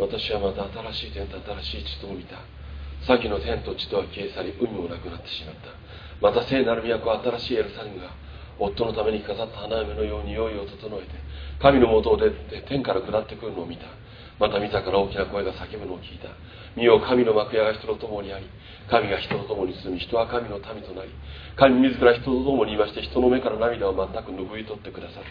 私はまた新しい天と新しい地とを見た。先の天と地とは消え去り海もなくなってしまった。また聖なる都は新しいエルサレムが夫のために飾った花嫁のように用意を整えて神のもとを出て天から下ってくるのを見た。また見たから大きな声が叫ぶのを聞いた。見よ神の幕屋が人と共にあり神が人と共に住み人は神の民となり神自ら人と共にいまして人の目から涙を全く拭い取ってくださる。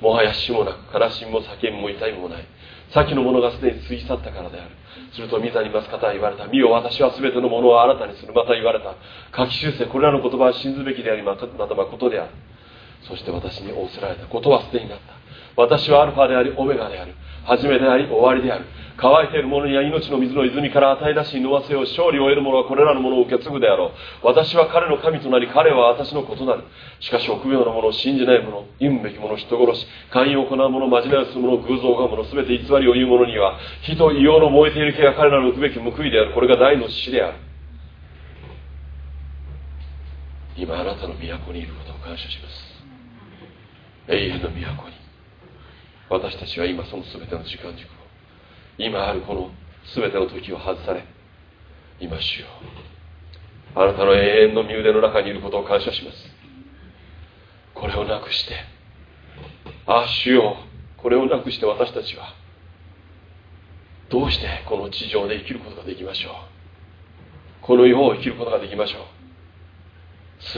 もはや死もなく悲しみも叫びも痛みもない。先のものがすでに過ぎ去ったからである。すると御座にます方は言われた。見よ私は全てのものを新たにする。また言われた。書き修正これらの言葉は信ずべきでありまたまた誠である。そして私に仰せられた。ことはすでになった。私はアルファでありオメガである。初めであり終わりである。乾いている者には命の水の泉から与え出し飲ませよう。勝利を得る者はこれらのものを受け継ぐであろう。私は彼の神となり彼は私の子となる。しかし臆病な者信じない者言うべき者人殺し寛容を行う者真面目をする者偶像が者全て偽りを言う者には火と硫黄の燃えている気が彼らの受くべき報いである。これが大の死である。今あなたの都にいることを感謝します。永遠の都に。私たちは今その全ての時間軸を今あるこの全ての時を外され今主よあなたの永遠の身腕の中にいることを感謝します。これをなくしてああ主よこれをなくして私たちはどうしてこの地上で生きることができましょう。この世を生きることができましょう。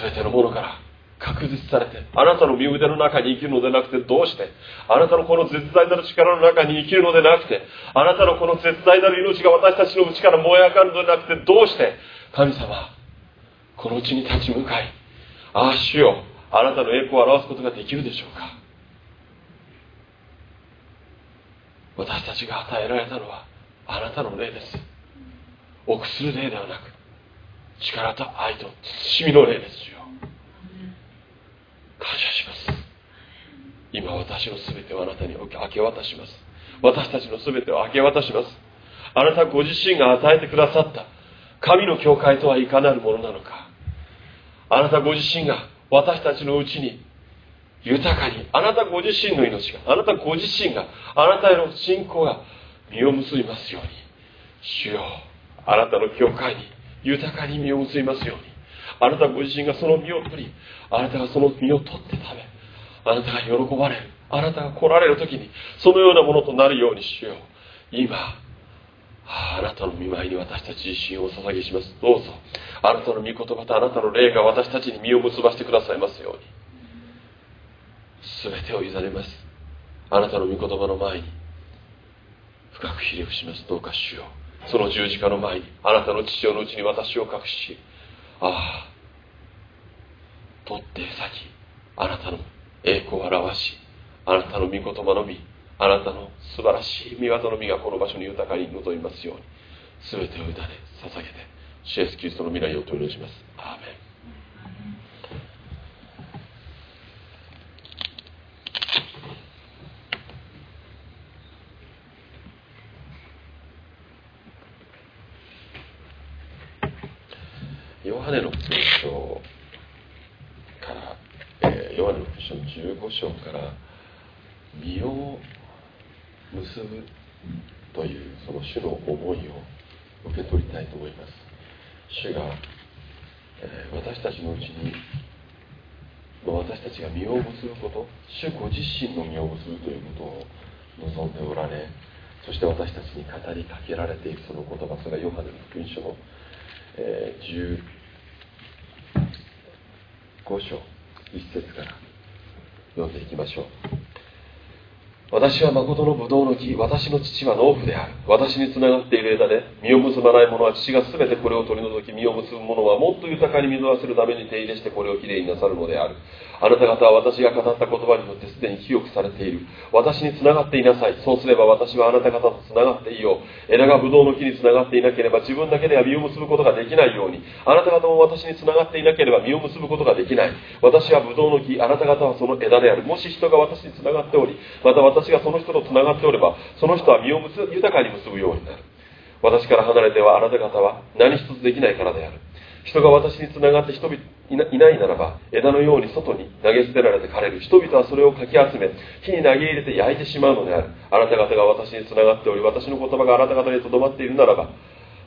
全てのものから確実されてあなたの身腕の中に生きるのでなくてどうして？あなたのこの絶大なる力の中に生きるのでなくてあなたのこの絶大なる命が私たちの内から燃え上がるのでなくてどうして？神様この地に立ち向かいああ主よあなたの栄光を表すことができるでしょうか？私たちが与えられたのはあなたの霊です。臆する霊ではなく力と愛と慎みの霊ですよ。感謝します。今私の全てをあなたに明け渡します。私たちの全てを明け渡します。あなたご自身が与えてくださった神の教会とはいかなるものなのか。あなたご自身が私たちのうちに豊かにあなたご自身の命があなたご自身があなたへの信仰が実を結びますように。主よあなたの教会に豊かに実を結びますように。あなたご自身がその実を取りあなたがその実を取って食べあなたが喜ばれるあなたが来られる時にそのようなものとなるようにしよう。今あなたの見舞いに私たち自身をお捧げします。どうぞあなたの御言葉とあなたの霊が私たちに身を結ばせてくださいますように。全てを委ねます。あなたの御言葉の前に深くひれ伏します。どうかしよう。その十字架の前にあなたの父親のうちに私を隠しああ。取って先あなたの栄光を表しあなたの御言葉のみあなたの素晴らしい御業の実がこの場所に豊かに臨みますように全てを委ね捧げてシエスキリストの未来をお祈りします。アーメンヨハネの福音書から、えー、ヨハネの福音書の15章から身を結ぶというその主の思いを受け取りたいと思います。主が、えー、私たちのうちに私たちが身を結ぶこと主ご自身の身を結ぶということを望んでおられそして私たちに語りかけられているその言葉それがヨハネの福音書の、えー、5章1節から読んでいきましょう。私は誠のブドウの木私の父は農夫である私につながっている枝で実を結ばない者は父が全てこれを取り除き実を結ぶ者はもっと豊かに実わせるために手入れしてこれをきれいになさるのであるあなた方は私が語った言葉によってすでに清くされている。私につながっていなさい。そうすれば私はあなた方とつながっていよう。枝がブドウの木につながっていなければ自分だけでは実を結ぶことができないように。あなた方も私につながっていなければ実を結ぶことができない。私はブドウの木、あなた方はその枝である。もし人が私につながっており、また私私がその人とつながっておれば、その人は身を豊かに結ぶようになる。私から離れてはあなた方は何一つできないからである。人が私につながって人々いないならば枝のように外に投げ捨てられて枯れる人々はそれをかき集め火に投げ入れて焼いてしまうのであるあなた方が私につながっており私の言葉があなた方にとどまっているならば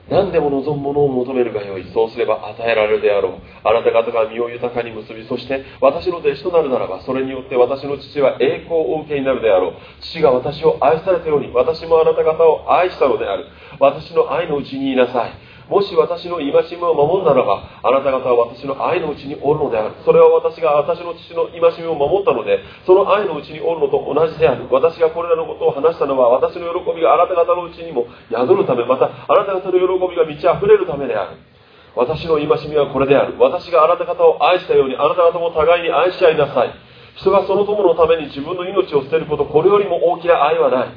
何でも望むものを求めるがよい。そうすれば与えられるであろう。あなた方が身を豊かに結びそして私の弟子となるならばそれによって私の父は栄光を受けになるであろう。父が私を愛されたように私もあなた方を愛したのである。私の愛のうちにいなさい。もし私の戒めを守るならばあなた方は私の愛のうちにおるのである。それは私が私の父の戒めを守ったのでその愛のうちにおるのと同じである。私がこれらのことを話したのは私の喜びがあなた方のうちにも宿るためまたあなた方の喜びが満ち溢れるためである。私の戒めはこれである。私があなた方を愛したようにあなた方も互いに愛し合いなさい。人がその友のために自分の命を捨てることこれよりも大きな愛はない。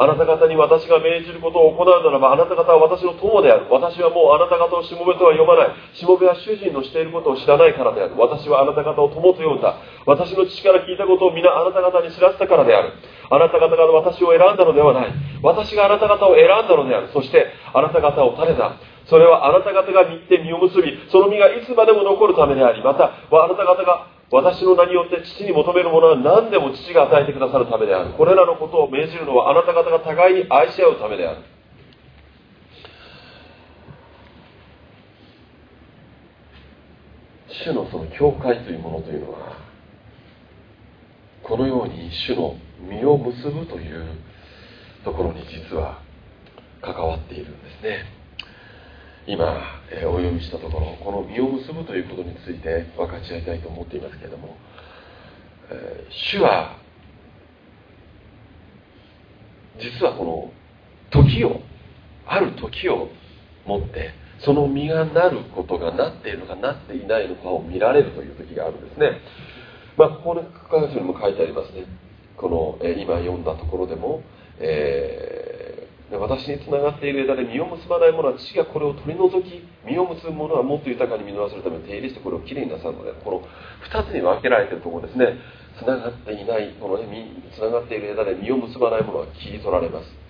あなた方に私が命じることを行うならばあなた方は私の友である。私はもうあなた方をしもべとは呼ばない。しもべは主人のしていることを知らないからである。私はあなた方を友と呼んだ。私の父から聞いたことを皆あなた方に知らせたからである。あなた方が私を選んだのではない。私があなた方を選んだのである。そしてあなた方を垂れた。それはあなた方が見て実を結びその実がいつまでも残るためでありまたあなた方が私の名によって父に求めるものは何でも父が与えてくださるためである。これらのことを命じるのはあなた方が互いに愛し合うためである。主のその教会というものというのはこのように主の実を結ぶというところに実は関わっているんですね。今、え、お読みしたところこの実を結ぶということについて分かち合いたいと思っていますけれども、え、主は実はこの時をある時をもってその実がなることがなっているのかなっていないのかを見られるという時があるんですね、まあ、ここの書かにも書いてありますね。この、え、今読んだところでも、え私につながっている枝で実を結ばないものは父がこれを取り除き実を結ぶものはもっと豊かに実をするために手入れしてこれをきれいになさるのでこの2つに分けられているところですねつながっていないこの、ね、つながっている枝で実を結ばないものは切り取られます。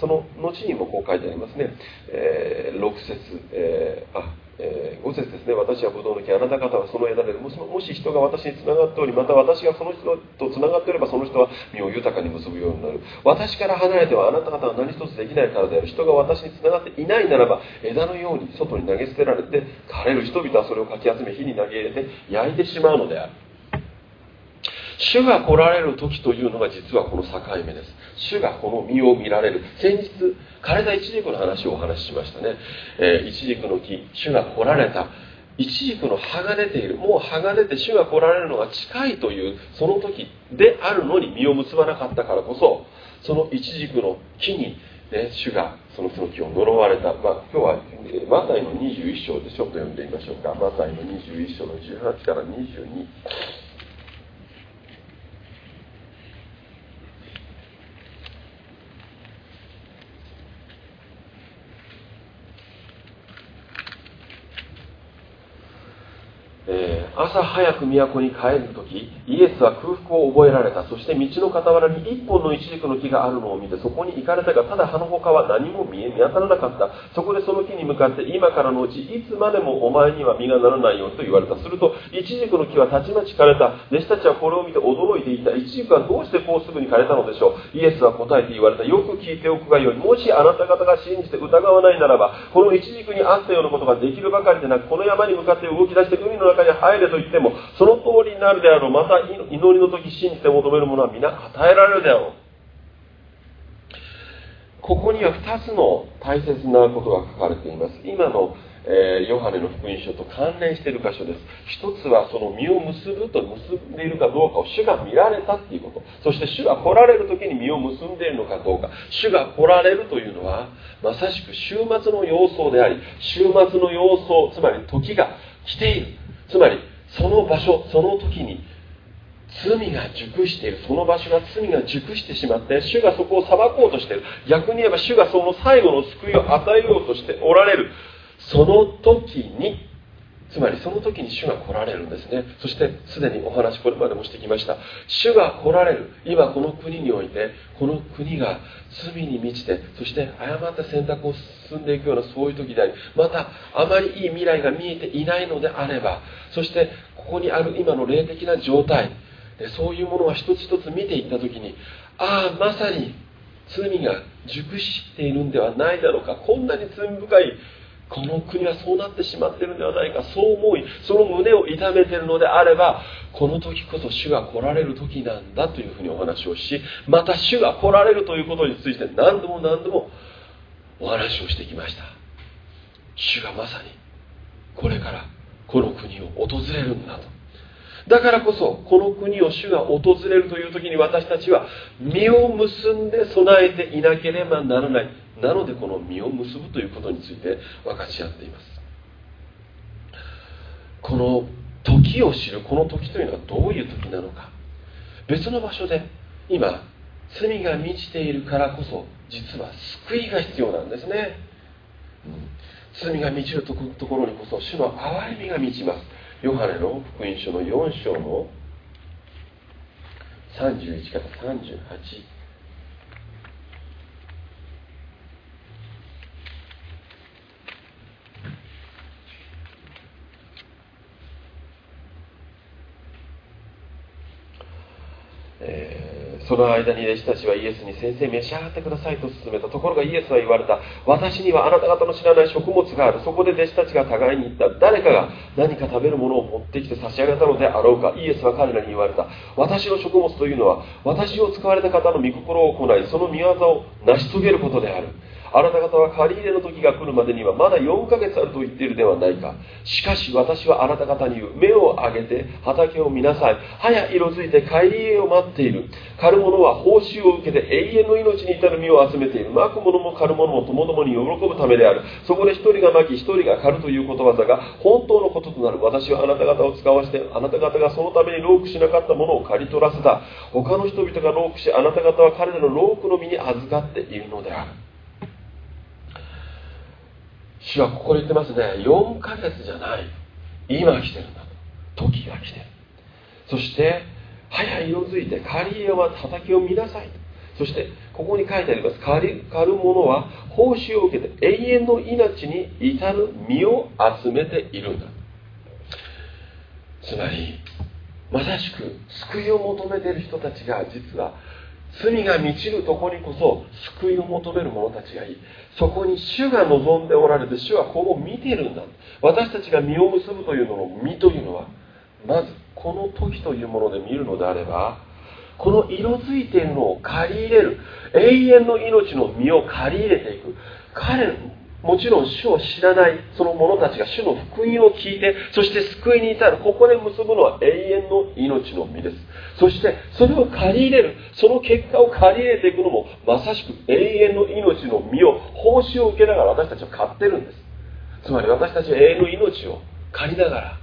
その後にもこう書いてありますね、えー、6節、えー、あえー、5節ですね。私はブドウの木あなた方はその枝でもしもし人が私につながっておりまた私がその人とつながっておればその人は身を豊かに結ぶようになる。私から離れてはあなた方は何一つできないからである。人が私につながっていないならば枝のように外に投げ捨てられて枯れる人々はそれをかき集め火に投げ入れて焼いてしまうのである。主が来られる時というのが実はこの境目です。主がこの実を見られる。先日枯れたイチジクの話をお話ししましたね、えー、イチジクの木。主が来られた。イチジクの葉が出ている。もう葉が出て主が来られるのが近いというその時であるのに実を結ばなかったからこそそのイチジクの木に、ね、主がそのその木を呪われた、まあ、今日はマタイの21章でちょ？っと読んでみましょうか。マタイの21章の18から22朝早く都に帰る時イエスは空腹を覚えられた。そして道の傍らに一本のイチジクの木があるのを見てそこに行かれたがただ葉の他は何も見え見当たらなかった。そこでその木に向かって今からのうちいつまでもお前には実がならないよと言われた。するとイチジクの木はたちまち枯れた。弟子たちはこれを見て驚いていた。イチジクはどうしてこうすぐに枯れたのでしょう。イエスは答えて言われた。よく聞いておくがよい。もしあなた方が信じて疑わないならばこのイチジクにあったようなことができるばかりでなくこの山に向かって動き出して海の中に入れと言ってもその通りになるであろうまた祈りの時信じて求めるものは皆与えられるであろう。ここには2つの大切なことが書かれています。今の、えー、ヨハネの福音書と関連している箇所です。一つはその実を結ぶと結んでいるかどうかを主が見られたっていうこと。そして主が来られる時に実を結んでいるのかどうか。主が来られるというのはまさしく週末の様相であり週末の様相つまり時が来ている。つまりその場所その時に罪が熟している。その場所が罪が熟してしまって主がそこを裁こうとしている。逆に言えば主がその最後の救いを与えようとしておられる。その時につまりその時に主が来られるんですね。そしてすでにお話これまでもしてきました。主が来られる。今この国においてこの国が罪に満ちてそして誤った選択を進んでいくようなそういう時でありまたあまりいい未来が見えていないのであればそしてここにある今の霊的な状態。そういうものは一つ一つ見ていった時にああまさに罪が熟しているんではないだろうか。こんなに罪深いこの国はそうなってしまっているんではないか。そう思いその胸を痛めているのであればこの時こそ主が来られる時なんだというふうにお話をしまた主が来られるということについて何度も何度もお話をしてきました。主がまさにこれからこの国を訪れるんだと。だからこそこの国を主が訪れるという時に私たちは実を結んで備えていなければならない。なのでこの実を結ぶということについて分かち合っています。この時を知るこの時というのはどういう時なのか。別の場所で今罪が満ちているからこそ実は救いが必要なんですね、うん、罪が満ちるところにこそ主の憐れみが満ちます。ヨハネの福音書の4章の31から38その間に弟子たちはイエスに先生召し上がってくださいと勧めたところがイエスは言われた。私にはあなた方の知らない食物がある。そこで弟子たちが互いに言った。誰かが何か食べるものを持ってきて差し上げたのであろうか。イエスは彼らに言われた。私の食物というのは私を使われた方の御心を行いその御業を成し遂げることである。あなた方は借り入れの時が来るまでにはまだ4ヶ月あると言っているではないか。しかし私はあなた方に言う目を上げて畑を見なさい。葉や色づいて借り入れを待っている。狩る者は報酬を受けて永遠の命に至る実を集めている。まく者も狩る者もともどもに喜ぶためである。そこで一人がまき一人が狩るということわざが本当のこととなる。私はあなた方を使わせてあなた方がそのために労苦しなかったものを刈り取らせた。他の人々が労苦しあなた方は彼らの労苦の身に預かっているのである。主はここで言ってますね。4ヶ月じゃない。今来てるんだと。時が来てる。そして早い色づいて刈り山畑を見なさい。そしてここに書いてあります。狩り狩る者は報酬を受けて永遠の命に至る実を集めているんだ。つまりまさしく救いを求めている人たちが実は罪が満ちるとこにこそ救いを求める者たちがいい。そこに主が望んでおられて主はこう見ているんだ。私たちが実を結ぶというのの実というのはまずこの時というもので見るのであればこの色づいているのを借り入れる。永遠の命の実を借り入れていく。彼もちろん主を知らないその者たちが主の福音を聞いてそして救いに至るここで結ぶのは永遠の命の実です。そしてそれを借り入れるその結果を借り入れていくのもまさしく永遠の命の実を報酬を受けながら私たちは買ってるんです。つまり私たちは永遠の命を借りながら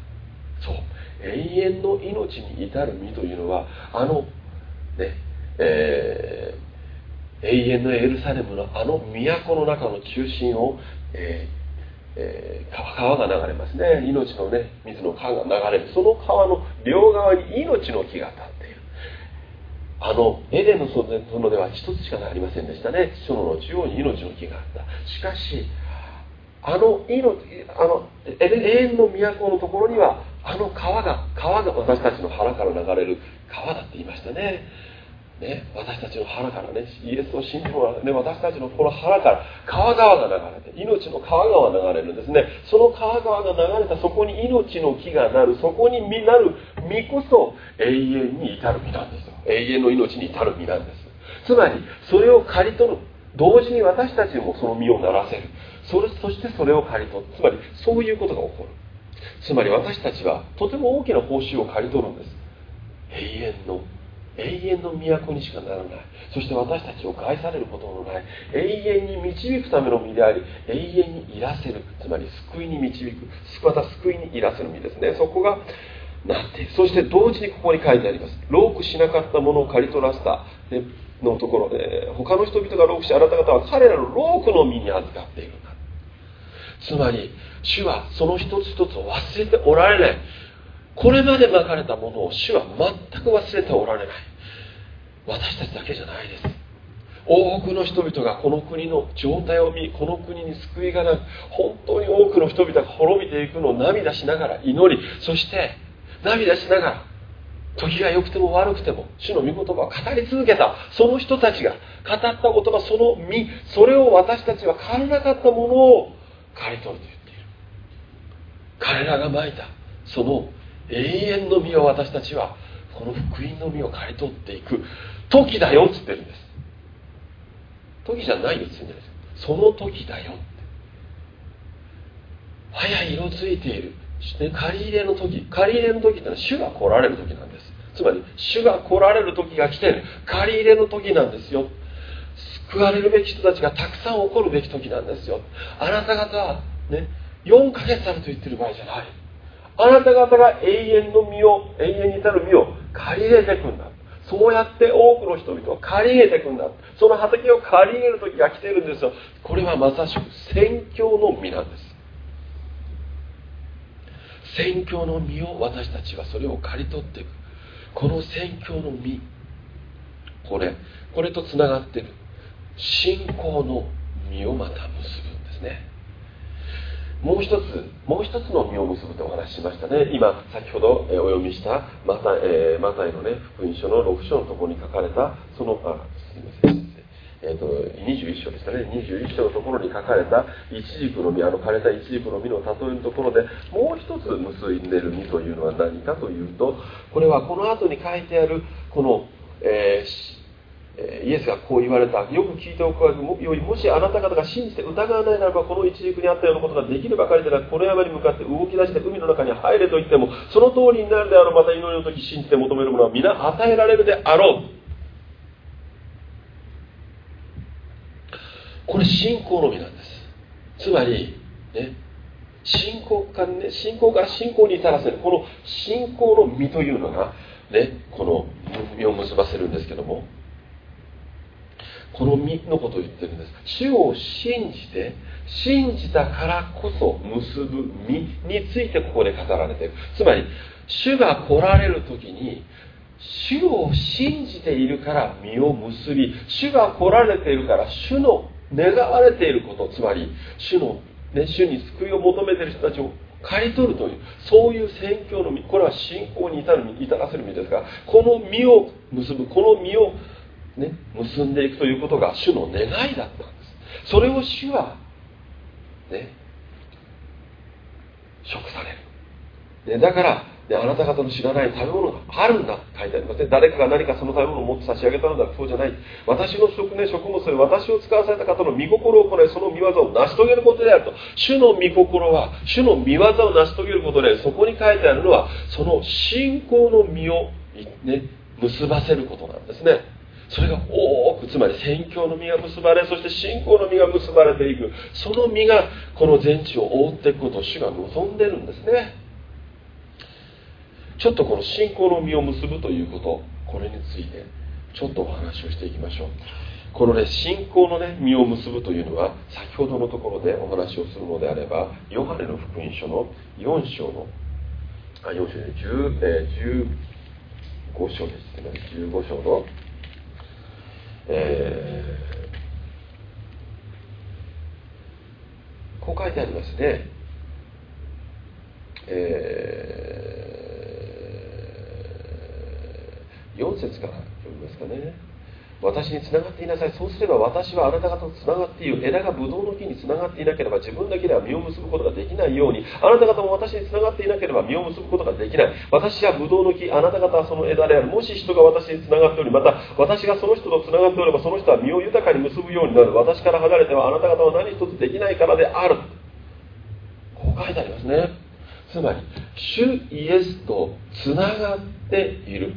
そう永遠の命に至る実というのはあのねえー、永遠のエルサレムのあの都の中の中心を、えーえー、川が流れますね。命のね水の川が流れる。その川の両側に命の木が立っている。あのエデンの園では一つしかありませんでしたね。園の中央に命の木があった。しかしあの命あの永遠の都のところにはあの川が川が私たちの腹から流れる川だって言いましたね。ね、私たちの腹からね、イエスを信じるは、ね、私たちのこの腹から川川が流れて、命の川が流れるんですね。その川川が流れたそこに命の木がなる、そこに実なる実こそ永遠に至る実なんですよ。永遠の命に至る実なんです。つまり、それを刈り取る。同時に私たちもその実をならせる。それそしてそれを刈り取る。つまり、そういうことが起こる。つまり私たちはとても大きな報酬を刈り取るんです。永遠の永遠の都にしかならない。そして私たちを害されることのない。永遠に導くための身であり永遠にいらせる。つまり救いに導く。また救いにいらせる身ですね。そこがなってそして同時にここに書いてあります。ロークしなかったものを刈り取らせた。のところで他の人々がロークしあなた方は彼らのロークの身に預かっているんだ。つまり主はその一つ一つを忘れておられない。これまでまかれたものを主は全く忘れておられない。私たちだけじゃないです。多くの人々がこの国の状態を見この国に救いがなく本当に多くの人々が滅びていくのを涙しながら祈りそして涙しながら時が良くても悪くても主の御言葉を語り続けたその人たちが語った言葉その実それを私たちは刈らなかったものを刈り取ると言っている。彼らがまいたその永遠の実を私たちはこの福音の実を刈り取っていく。時だよっつってるんです。時じゃないよっつってんじゃないですかその時だよって。早い色づいている。借り入れの時。借り入れの時ってのは主が来られる時なんです。つまり主が来られる時が来てる。借り入れの時なんですよ。救われるべき人たちがたくさん起こるべき時なんですよ。あなた方はね4ヶ月あると言ってる場合じゃない。あなた方が永遠の身を永遠に至る身を借り入れていくんだ。そうやって多くの人々を借り入れていくんだ。その畑を借り入れる時が来てるんですよ。これはまさしく宣教の実なんです。宣教の実を私たちはそれを刈り取っていく。この宣教の実これこれとつながっている。信仰の実をまた結ぶんですね。もう一つもう一つの実を結ぶとお話ししましたね。今先ほどお読みしたマタ,、えー、マタイのね福音書の6章のところに書かれたそのあすみません。えーと、21章ですかね。21章のところに書かれたイチジクの実あの枯れたイチジクの実の例えのところでもう一つ結んでいる実というのは何かというとこれはこの後に書いてあるこの、えー、イエスがこう言われたよく聞いておくようにもしあなた方が信じて疑わないならばこのイチジクにあったようなことができるばかりでなくこの山に向かって動き出して海の中に入れと言ってもその通りになるであろうまた祈りの時信じて求めるものは皆与えられるであろう。これ信仰のみなんです。つまりね信仰かね信仰から信仰に至らせる。この信仰の実というのがねこの実を結ばせるんですけども。この実のことを言ってるんです。主を信じて信じたからこそ結ぶ実についてここで語られている。つまり主が来られる時に主を信じているから実を結び主が来られているから主の願われていること。つまり主の、ね、主に救いを求めている人たちを刈り取るというそういう宣教の実これは信仰に至る至らせる実ですがこの実を結ぶこの実を、ね、結んでいくということが主の願いだったんです。それを主はね食される、ね、だからであなた方の知らない食べ物があるんだと書いてありますね。誰かが何かその食べ物を持って差し上げたのだそうじゃない。私の食,、ね、食物それ私を使わされた方の御心を行いその見業を成し遂げることであると。主の御心は主の御業を成し遂げることでそこに書いてあるのはその信仰の実を、ね、結ばせることなんですね。それが多くつまり宣教の実が結ばれそして信仰の実が結ばれていく。その実がこの全地を覆っていくことを主が望んでるんですね。ちょっとこの信仰の実を結ぶということこれについてちょっとお話をしていきましょう。このね信仰のね実を結ぶというのは先ほどのところでお話をするのであればヨハネの福音書の4章のあ4章で10、えー、15章です。ね15章のえー、こう書いてありますね。えー4節から読みますかね。私につながっていなさい。そうすれば私はあなた方とつながっている枝がブドウの木につながっていなければ自分だけでは実を結ぶことができないようにあなた方も私につながっていなければ実を結ぶことができない。私はブドウの木あなた方はその枝である。もし人が私につながっておりまた私がその人とつながっておればその人は実を豊かに結ぶようになる。私から離れてはあなた方は何一つできないからである。こう書いてありますね。つまり主イエスとつながっている。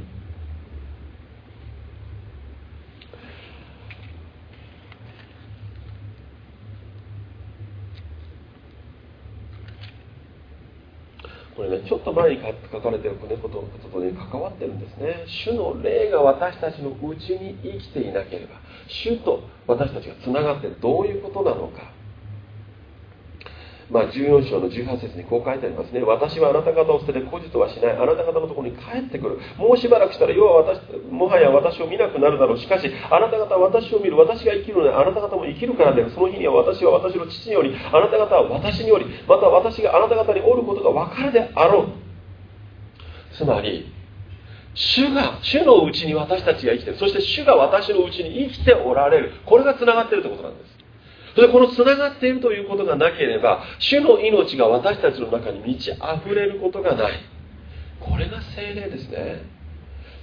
これねちょっと前に書かれていることとに関わってるんですね。主の霊が私たちのうちに生きていなければ主と私たちがつながってどういうことなのか、まあ、14章の18節にこう書いてありますね。私はあなた方を捨てて孤児とはしない。あなた方のところに帰ってくる。もうしばらくしたら世は私もはや私を見なくなるだろう。しかしあなた方は私を見る。私が生きるのであなた方も生きるからでその日には私は私の父によりあなた方は私によりまた私があなた方におることが分かるであろう。つまり主が主のうちに私たちが生きてる。そして主が私のうちに生きておられる。これがつながっているということなんです。それでこのつながっているということがなければ主の命が私たちの中に満ち溢れることがない。これが精霊ですね。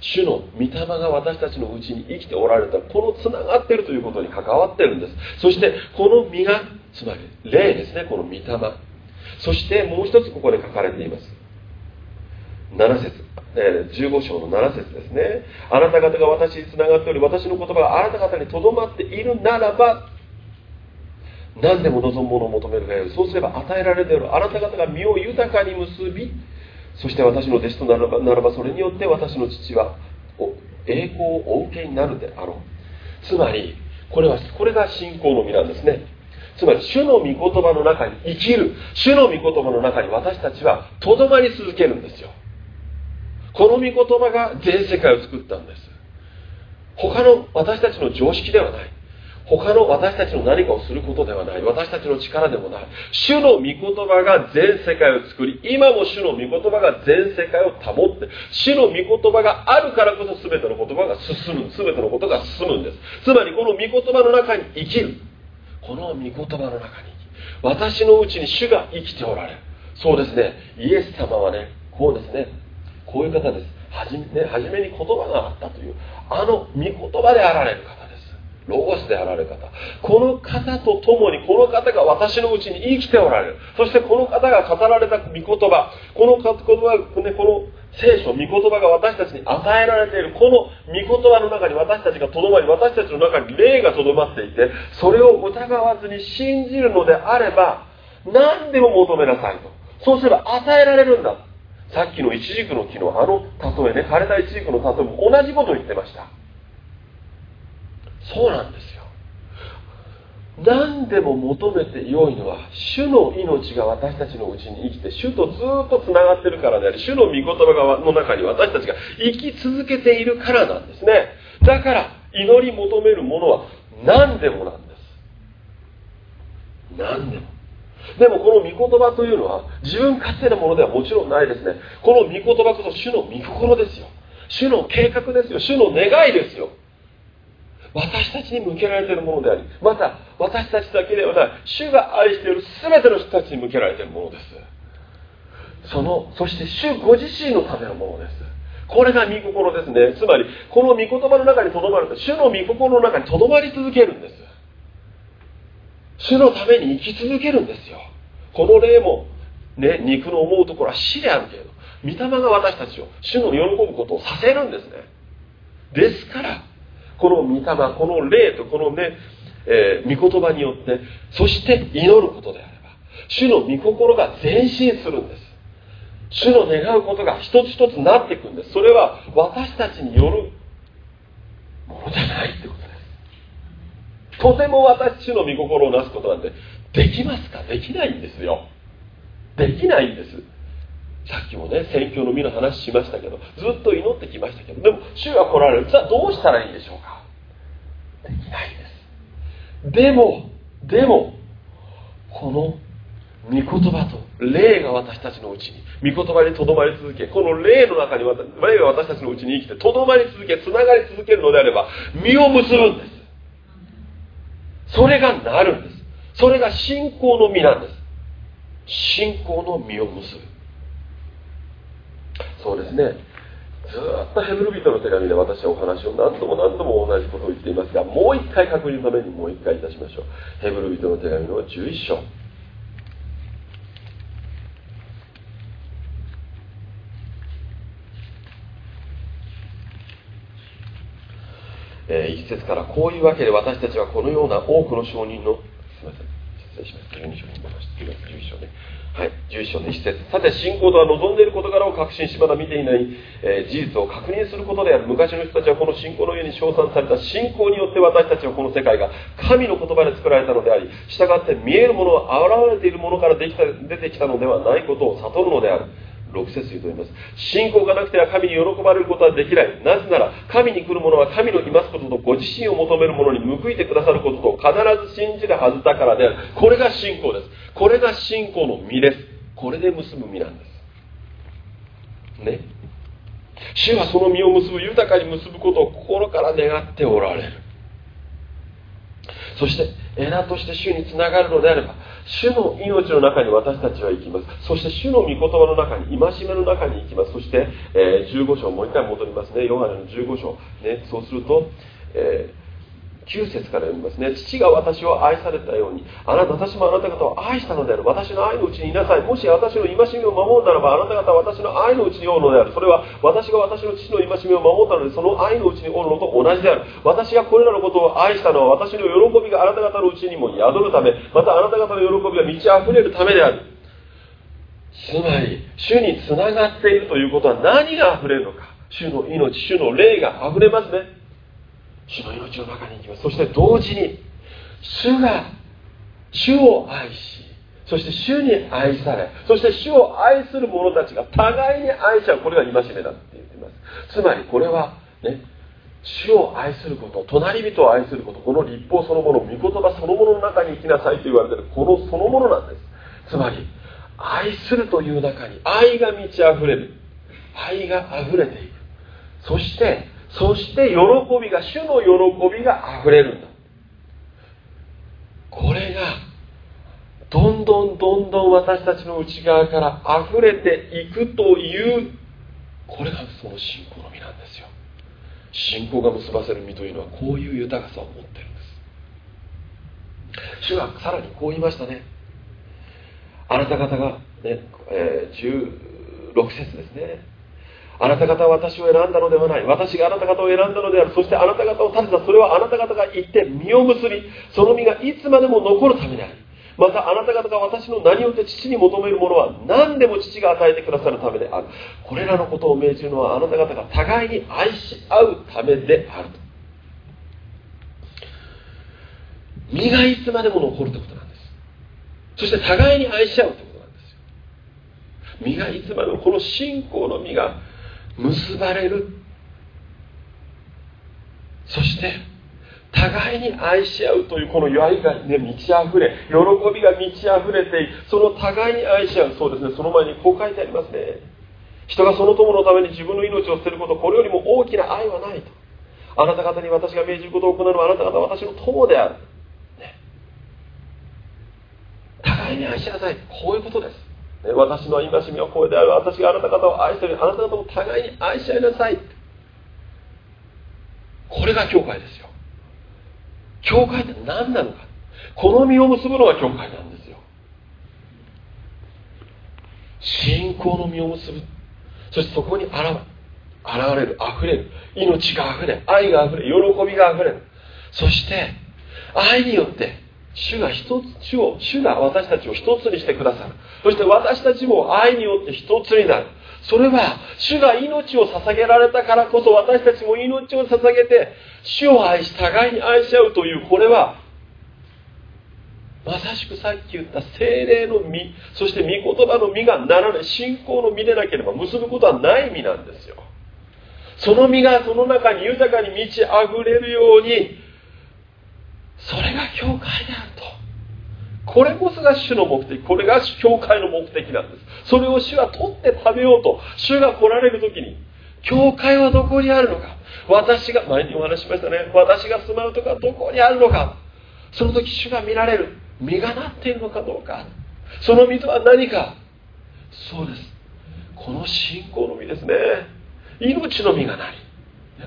主の御霊が私たちのうちに生きておられた。このつながっているということに関わっているんです。そしてこの実がつまり霊ですね。この御霊。そしてもう一つここで書かれています。7節。15章の7節ですね。あなた方が私につながっており私の言葉があなた方にとどまっているならば何でも望むものを求めるがよいそうすれば与えられているあなた方が身を豊かに結びそして私の弟子とならばならばそれによって私の父は栄光をお受けになるであろう。つまりこれはこれが信仰の実なんですね。つまり主の御言葉の中に生きる。主の御言葉の中に私たちはとどまり続けるんですよ。この御言葉が全世界を作ったんです。他の私たちの常識ではない。他の私たちの何かをすることではない。私たちの力でもない。主の御言葉が全世界を作り今も主の御言葉が全世界を保って主の御言葉があるからこそ全ての言葉が進む。全てのことが進むんです。つまりこの御言葉の中に生きる。この御言葉の中に私のうちに主が生きておられる。そうですね。イエス様はねこうですね。こういう方です。はじ,、ね、初めに言葉があったというあの御言葉であられる方です。ロゴスであられる方。この方と共にこの方が私のうちに生きておられる。そしてこの方が語られた御言葉。この言葉、この聖書、御言葉が私たちに与えられている、この御言葉の中に私たちがとどまり、私たちの中に霊がとどまっていて、それを疑わずに信じるのであれば、何でも求めなさいと。そうすれば与えられるんだ。さっきのイチジクの木のあの例えね枯れたイチジクの例えも同じことを言ってました。そうなんですよ。何でも求めてよいのは主の命が私たちのうちに生きて主とずっとつながってるからであり主の御言葉の中に私たちが生き続けているからなんですね。だから祈り求めるものは何でもなんです。何でも。でもこの御言葉というのは自分勝手なものではもちろんないですね。この御言葉こそ主の御心ですよ。主の計画ですよ。主の願いですよ。私たちに向けられているものでありまた私たちだけではない主が愛している全ての人たちに向けられているものです。そのそして主ご自身のためのものです。これが御心ですね。つまりこの御言葉の中にとどまると主の御心の中にとどまり続けるんです。主のために生き続けるんですよ。この例もね肉の思うところは死であるけれど御霊が私たちを主の喜ぶことをさせるんですね。ですからこの御霊この霊とこのね、えー、御言葉によってそして祈ることであれば主の御心が前進するんです。主の願うことが一つ一つなっていくんです。それは私たちによるものじゃないってことです。とても私主の御心をなすことなんてできますか？できないんですよ。できないんです。さっきもね宣教の実の話しましたけどずっと祈ってきましたけどでも主が来られる。じゃあどうしたらいいでしょうか？できないです。でもでもこの御言葉と霊が私たちのうちに御言葉にとどまり続けこの霊の中に霊が私たちのうちに生きてとどまり続けつながり続けるのであれば実を結ぶんです。それがなるんです。それが信仰の実なんです。信仰の実を結ぶ。そうですね。ずっとヘブル人の手紙で私はお話を何度も何度も同じことを言っていますがもう一回確認のためにもう一回いたしましょう。ヘブル人の手紙の11章。えー、一節からこういうわけで私たちはこのような多くの証人のすみません。失礼します12章に戻して11章ねはい、11章の一節。さて信仰とは望んでいる事柄を確信しまだ見ていない、えー、事実を確認することである。昔の人たちはこの信仰の上に称賛された。信仰によって私たちはこの世界が神の言葉で作られたのであり従って見えるものは現れているものからできた出てきたのではないことを悟るのである。6節にと言います。信仰がなくては神に喜ばれることはできない。なぜなら神に来る者は神のいますこととご自身を求める者に報いてくださることと必ず信じるはずだからである。これが信仰です。これが信仰の実です。これで結ぶ実なんです。ね。主はその実を結ぶ豊かに結ぶことを心から願っておられる。そして枝として主につながるのであれば主の命の中に私たちは行きます。そして主の御言葉の中に戒めの中に行きます。そして、えー、15章もう一回戻りますね。ヨハネの15章、ね、そうすると、えー9節から読みますね。父が私を愛されたようにあなた私もあなた方を愛したのである。私の愛のうちにいなさい。もし私の戒めを守るならばあなた方は私の愛のうちにおるのである。それは私が私の父の戒めを守ったのでその愛のうちにおるのと同じである。私がこれらのことを愛したのは私の喜びがあなた方のうちにも宿るためまたあなた方の喜びが満ち溢れるためである。つまり主につながっているということは何が溢れるのか。主の命主の霊が溢れますね。主の命の中に行きます。そして同時に主が主を愛しそして主に愛されそして主を愛する者たちが互いに愛し合う。これが戒めだって言ってます。つまりこれはね主を愛すること隣人を愛することこの立法そのもの御言葉そのものの中に生きなさいと言われてるこのそのものなんです。つまり愛するという中に愛が満ち溢れる。愛が溢れていく。そしてそして喜びが主の喜びがあふれるんだ。これがどんどんどんどん私たちの内側から溢れていくというこれがその信仰の実なんですよ。信仰が結ばせる実というのはこういう豊かさを持ってるんです。主はさらにこう言いましたね。あなた方がね、えー、16節ですね。あなた方は私を選んだのではない。私があなた方を選んだのである。そしてあなた方を立てた。それはあなた方が行って実を結びその実がいつまでも残るためでありまたあなた方が私の名によって父に求めるものは何でも父が与えてくださるためである。これらのことを命じるのはあなた方が互いに愛し合うためであると。実がいつまでも残るということなんです。そして互いに愛し合うということなんですよ。実がいつまでもこの信仰の実が結ばれる。そして互いに愛し合うというこの愛が、ね、満ち溢れ喜びが満ち溢れていく。その互いに愛し合う。そうですね。その前にこう書いてありますね。人がその友のために自分の命を捨てることこれよりも大きな愛はないと。あなた方に私が命じることを行うのはあなた方は私の友である、ね、互いに愛しなさい。こういうことです。私の戒めはこれである。私があなた方を愛してる。あなた方も互いに愛し合いなさい。これが教会ですよ。教会って何なのか。この実を結ぶのが教会なんですよ。信仰の実を結ぶ。そしてそこに現れ現れる溢れる。命が溢れ愛が溢れ喜びが溢れる。そして愛によって主が一つ主を主が私たちを一つにしてくださる。そして私たちも愛によって一つになる。それは主が命を捧げられたからこそ私たちも命を捧げて主を愛し互いに愛し合うというこれはまさしくさっき言った精霊の実そして御言葉の実がならない信仰の実でなければ結ぶことはない実なんですよ。その実がその中に豊かに満ち溢れるようにそれが教会であると。これこそが主の目的。これが教会の目的なんです。それを主は取って食べようと。主が来られる時に教会はどこにあるのか。私が前にお話しましたね。私が住まうとかどこにあるのか。その時主が見られる。実がなっているのかどうか。その実とは何か。そうです。この信仰の実ですね。命の実がなり。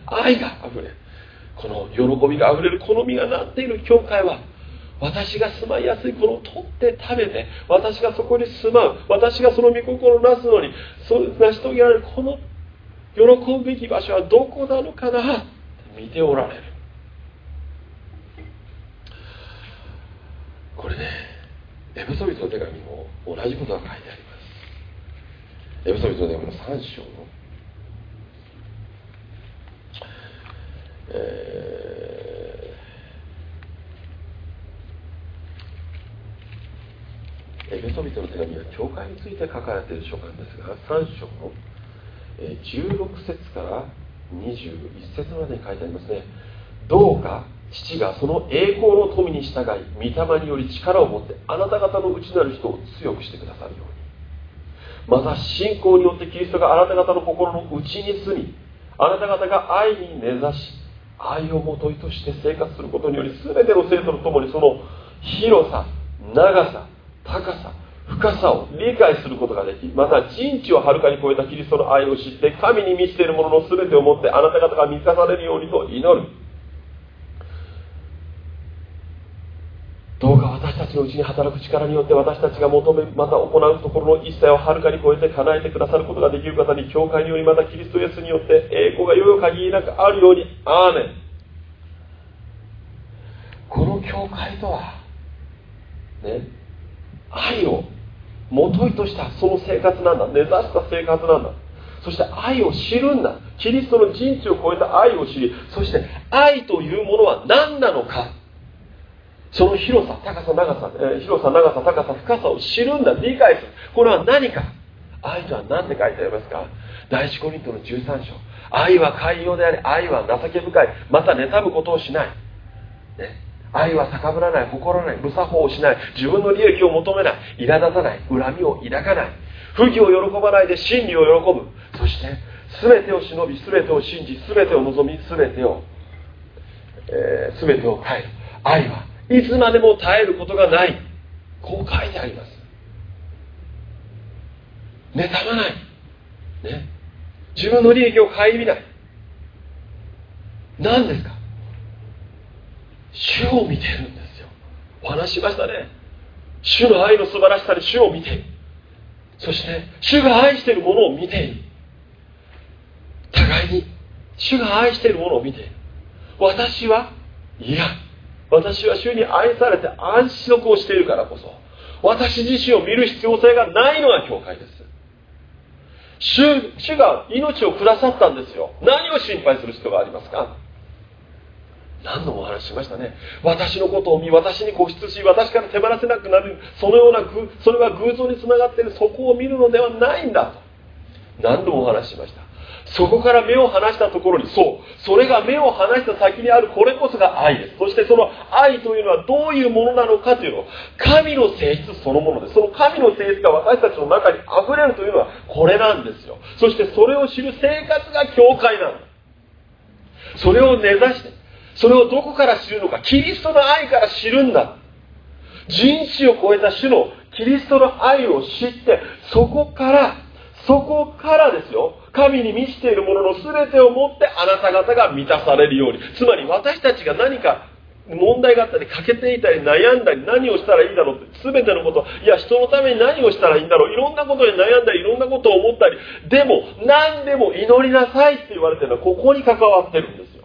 愛があふれ。この喜びがあふれるこの実がなっている教会は私が住まいやすいこのを取って食べて私がそこに住まう私がその御心をなすのにそう成し遂げられるこの喜ぶべき場所はどこなのかな見ておられる。これねエペソビトの手紙も同じことが書いてあります。エペソビトの手紙の3章の、えー、エペソビトの手紙は教会について書かれている書簡ですが3章の16節から21節までに書いてありますね。どうか父がその栄光の富に従い御霊により力を持ってあなた方の内なる人を強くしてくださるように。また信仰によってキリストがあなた方の心の内に住みあなた方が愛に根ざし愛をもといとして生活することにより全ての生徒と共にその広さ長さ高さ深さを理解することができまた人知をはるかに超えたキリストの愛を知って神に満ちているものの全てをもってあなた方が満たされるようにと祈るどうか私たちのうちに働く力によって私たちが求めまた行うところの一切をはるかに超えて叶えてくださることができる方に教会によりまたキリストイエスによって栄光がよよ限りなくあるように。アーメン。この教会とはね愛をもといとしたその生活なんだ。根ざした生活なんだ。そして愛を知るんだ。キリストの人知を超えた愛を知り。そして愛というものは何なのか。その広さ高さ長さ、えー、広さ長さ高さ深さを知るんだ。理解する。これは何か。愛とは何て書いてありますか？第一コリントの13章。愛は寛容であり愛は情け深い。また妬むことをしない、ね、愛は高ぶらない誇らない無作法をしない。自分の利益を求めない。苛立たない。恨みを抱かない。不義を喜ばないで真理を喜ぶ。そして全てを忍び全てを信じ全てを望み全てを、えー、てを変える。愛はいつまでも耐えることがない。こう書いてあります。妬まない、ね、自分の利益を顧みない。何ですか？主を見てるんですよ。お話しましたね。主の愛の素晴らしさに主を見て。いるそして主が愛しているものを見て。いる互いに主が愛しているものを見て。いる私はいや私は主に愛されて安息をしているからこそ私自身を見る必要性がないのが教会です。主主が命をくださったんですよ。何を心配する必要がありますか？何度もお話ししましたね。私のことを見私に固執し私から手放せなくなるそのようなそれは偶像につながっているそこを見るのではないんだと。何度もお話ししました。そこから目を離したところにそうそれが目を離した先にあるこれこそが愛です。そしてその愛というのはどういうものなのかというのを神の性質そのものです。その神の性質が私たちの中に溢れるというのはこれなんですよ。そしてそれを知る生活が教会なんだそれを根ざしてそれをどこから知るのかキリストの愛から知るんだ。人種を超えた種のキリストの愛を知ってそこからそこからですよ。神に満ちているものの全てをもってあなた方が満たされるように。つまり私たちが何か問題があったり欠けていたり悩んだり何をしたらいいだろうって。全てのこと。いや人のために何をしたらいいんだろう。いろんなことに悩んだりいろんなことを思ったり。でも何でも祈りなさいって言われてるのはここに関わってるんですよ。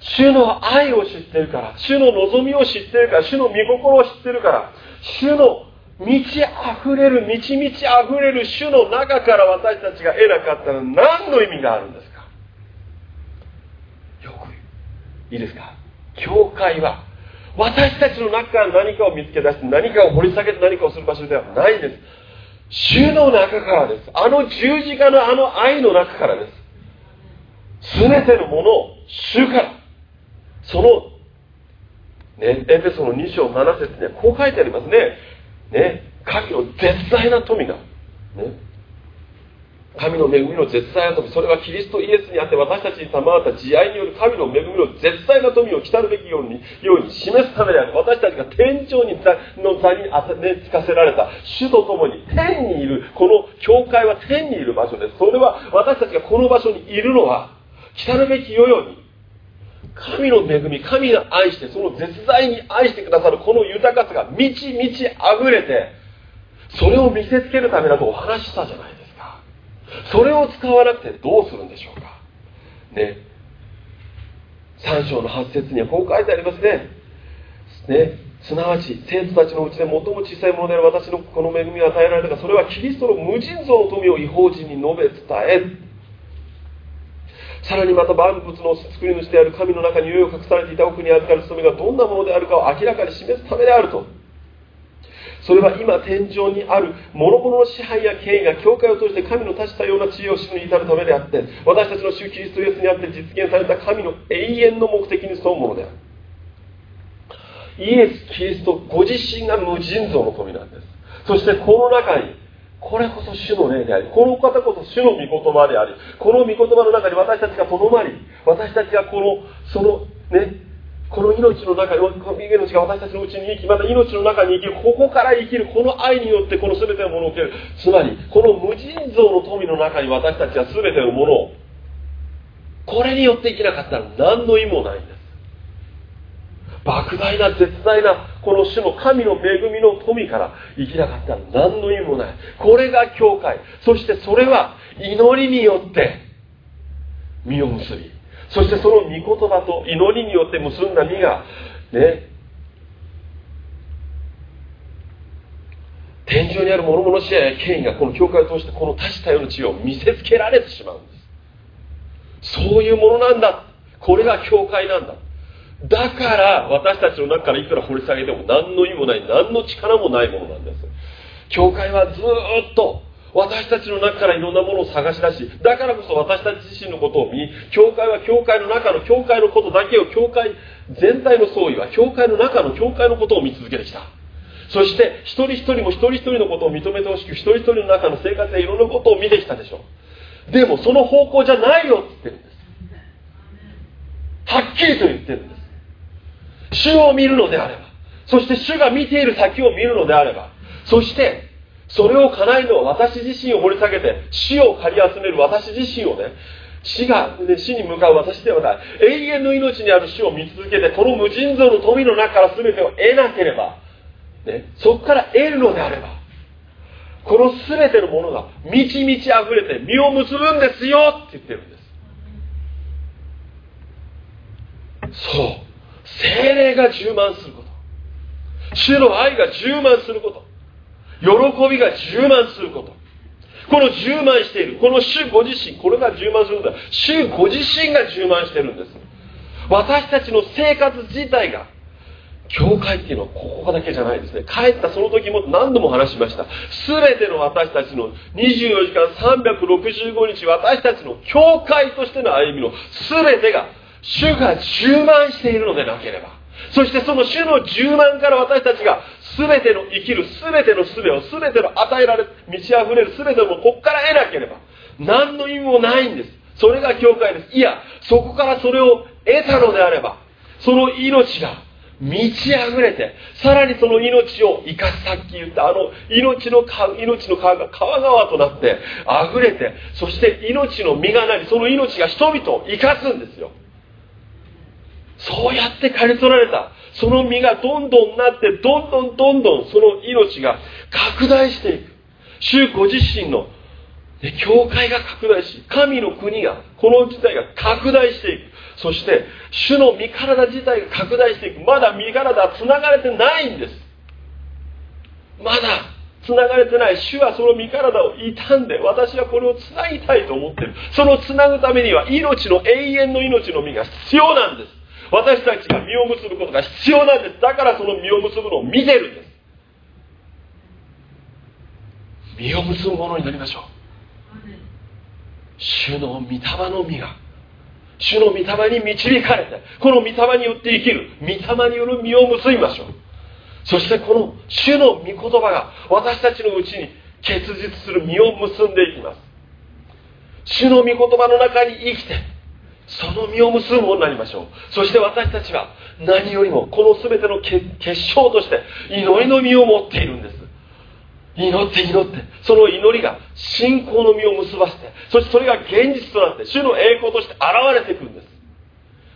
主の愛を知ってるから主の望みを知ってるから主の御心を知ってるから主の満ち溢れる満ち満ち溢れる主の中から私たちが得なかったら何の意味があるんですか？よくいいですか？教会は私たちの中から何かを見つけ出して何かを掘り下げて何かをする場所ではないんです。主の中からです。あの十字架のあの愛の中からです。全てのものを主から。その、ね、エペソの2章7節にはこう書いてありますね。ね、神の絶大な富が、ね、神の恵みの絶大な富、それはキリストイエスにあって私たちに賜った慈愛による。神の恵みの絶大な富を来たるべきようにように示すためである。私たちが天井にの座にあね、つかせられた。主と共に天にいる、この教会は天にいる場所です。それは私たちがこの場所にいるのは、来たるべき世々に。神の恵み、神が愛して、その絶大に愛してくださるこの豊かさが満ち満ち溢れて、それを見せつけるためだとお話ししたじゃないですか。それを使わなくてどうするんでしょうか。ね。3章の8節にはこう書いてありますね。ね。すなわち生徒たちのうちで最も小さいものである私のこの恵みが与えられたがそれはキリストの無尽蔵の富を違法人に述べ伝えさらにまた万物の作り主である神の中に余を隠されていた奥に預かる務めがどんなものであるかを明らかに示すためであると。それは今天井にある諸々の支配や権威が教会を通して神の多種多様な知恵を知るに至るためであって私たちの主キリストイエスにあって実現された神の永遠の目的に沿うものであるイエス・キリストご自身が無尽蔵の富なんです。そしてこの中にこれこそ主の霊であり、この方こそ主の御言葉であり、この御言葉の中に私たちがとどまり、私たちがこの、そのね、この命の中に、この命が私たちのうちに生き、また命の中に生きる、ここから生きる、この愛によってこの全てのものを受ける。つまり、この無尽蔵の富の中に私たちは全てのものを、これによって生きなかったら何の意味もないんです。莫大な絶大なこの種の神の恵みの富から生きなかった。ら何の意味もない。これが教会。そしてそれは祈りによって実を結び。そしてその御言葉と祈りによって結んだ実がね天井にある諸々の視野や権威がこの教会を通してこの多種多様の知恵を見せつけられてしまうんです。そういうものなんだ。これが教会なんだ。だから私たちの中からいくら掘り下げても何の意味もない何の力もないものなんです。教会はずっと私たちの中からいろんなものを探し出しだからこそ私たち自身のことを見教会は教会の中の教会のことだけを教会全体の総意は教会の中の教会のことを見続けてきた。そして一人一人も一人一人のことを認めてほしく一人一人の中の生活やいろんなことを見てきたでしょでもその方向じゃないよって言ってるんです。はっきりと言ってるんです。主を見るのであれば、そして主が見ている先を見るのであれば、そしてそれを叶えるのは私自身を掘り下げて死を借り集める私自身をね死が、ね、死に向かう私ではない。永遠の命にある死を見続けてこの無尽蔵の富の中から全てを得なければ、ね、そこから得るのであればこの全てのものが満ち満ち溢れて実を結ぶんですよって言ってるんです。そう。精霊が充満すること。主の愛が充満すること。喜びが充満すること。この充満している。この主ご自身これが充満すること。は主ご自身が充満してるんです。私たちの生活自体が教会っていうのはここだけじゃないですね。帰ったその時も何度も話しました。全ての私たちの24時間365日私たちの教会としての歩みの全てが主が充満しているのでなければ。そしてその主の充満から私たちが全ての生きる全ての術を全ての与えられ満ち溢れる全てのここから得なければ何の意味もないんです。それが教会です。いやそこからそれを得たのであればその命が満ち溢れてさらにその命を生かす。さっき言ったあの命の命の川が川川となって溢れてそして命の実がなりその命が人々を生かすんですよ。そうやって刈り取られた。その実がどんどんなってどんどんどんどんその命が拡大していく。主ご自身のね教会が拡大し神の国がこの事態が拡大していく。そして主の身体自体が拡大していく。まだ身体は繋がれてないんです。まだ繋がれてない。主はその身体を傷んで私はこれを繋ぎたいと思ってる。その繋ぐためには命の永遠の命の実が必要なんです。私たちが実を結ぶことが必要なんです。だからその実を結ぶのを見てるんです。実を結ぶものになりましょう。主の御霊の実が主の御霊に導かれてこの御霊によって生きる御霊による実を結びましょう。そしてこの主の御言葉が私たちのうちに結実する実を結んでいきます。主の御言葉の中に生きてその実を結ぶものになりましょう。そして私たちは何よりもこの全ての結晶として祈りの実を持っているんです。祈って祈って。その祈りが信仰の実を結ばせてそしてそれが現実となって主の栄光として現れていくんです。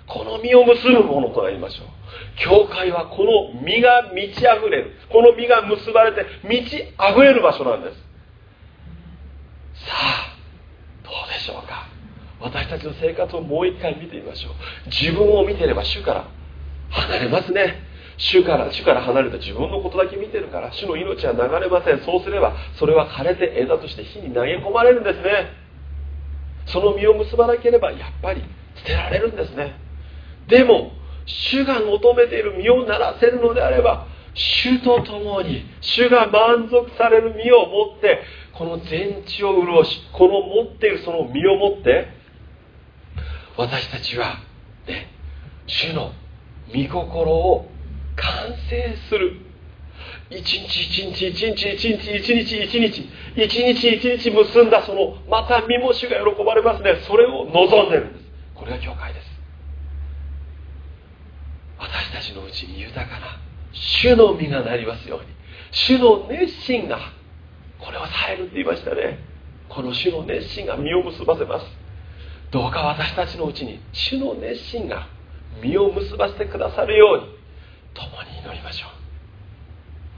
この実を結ぶものとなりましょう。教会はこの実が満ち溢れる。この実が結ばれて満ち溢れる場所なんです。さあ私たちの生活をもう一回見てみましょう。自分を見てれば主から離れますね。主から主から離れた自分のことだけ見てるから主の命は流れません。そうすればそれは枯れて枝として火に投げ込まれるんですね。その実を結ばなければやっぱり捨てられるんですね。でも主が求めている実をならせるのであれば主と共に主が満足される実を持ってこの全地を潤しこの持っているその実を持って私たちはね主の御心を完成する。一日一日一日一日一日一日一日一日結んだそのまた身も主が喜ばれますね。それを望んでるんです。これが教会です。私たちのうちに豊かな主の実がなりますように。主の熱心がこれを耐えるって言いましたね。この主の熱心が実を結ばせます。どうか私たちのうちに主の熱心が実を結ばせてくださるように共に祈りましょう。